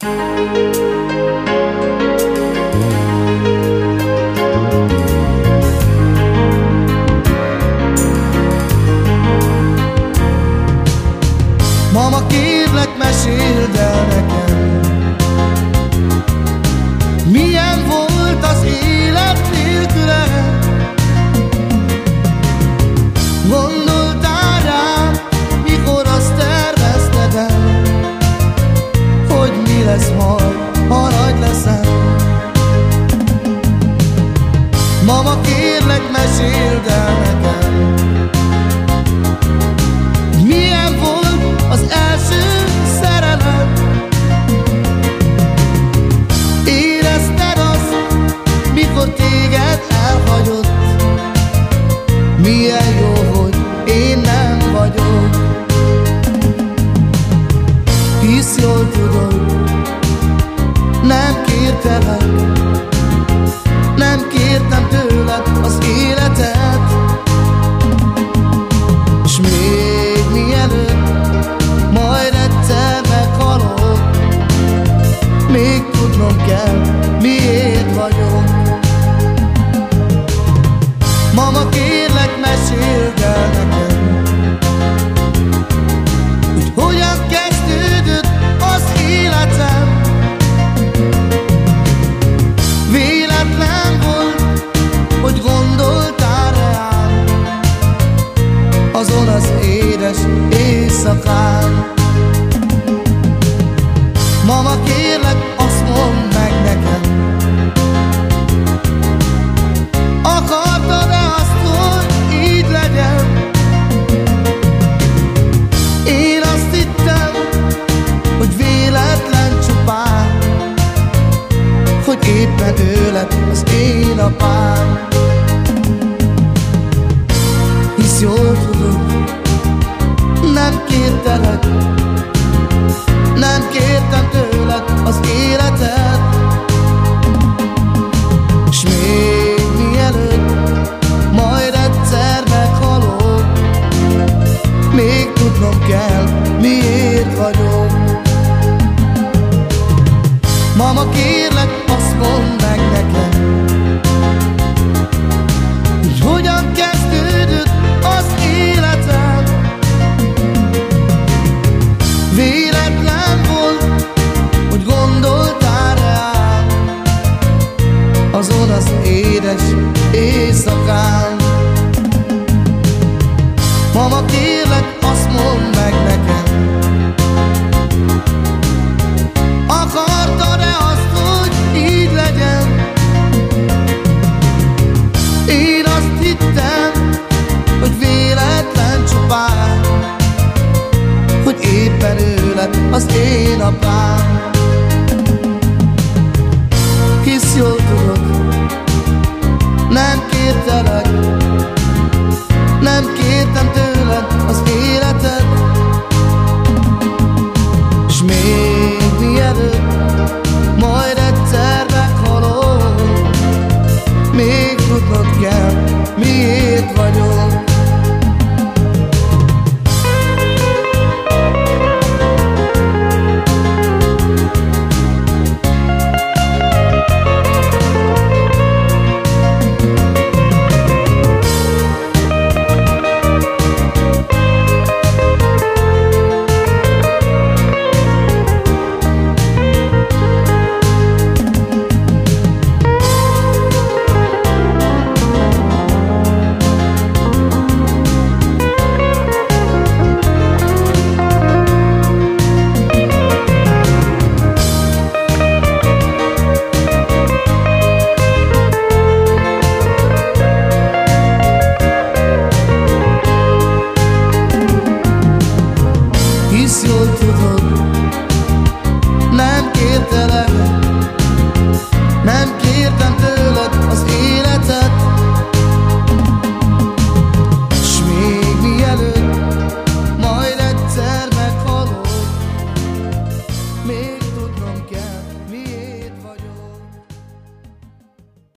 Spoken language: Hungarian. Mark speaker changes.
Speaker 1: Mama, kérlek, meséld el nekem. till the szól az édes éjszakán. Mama kér az én apám.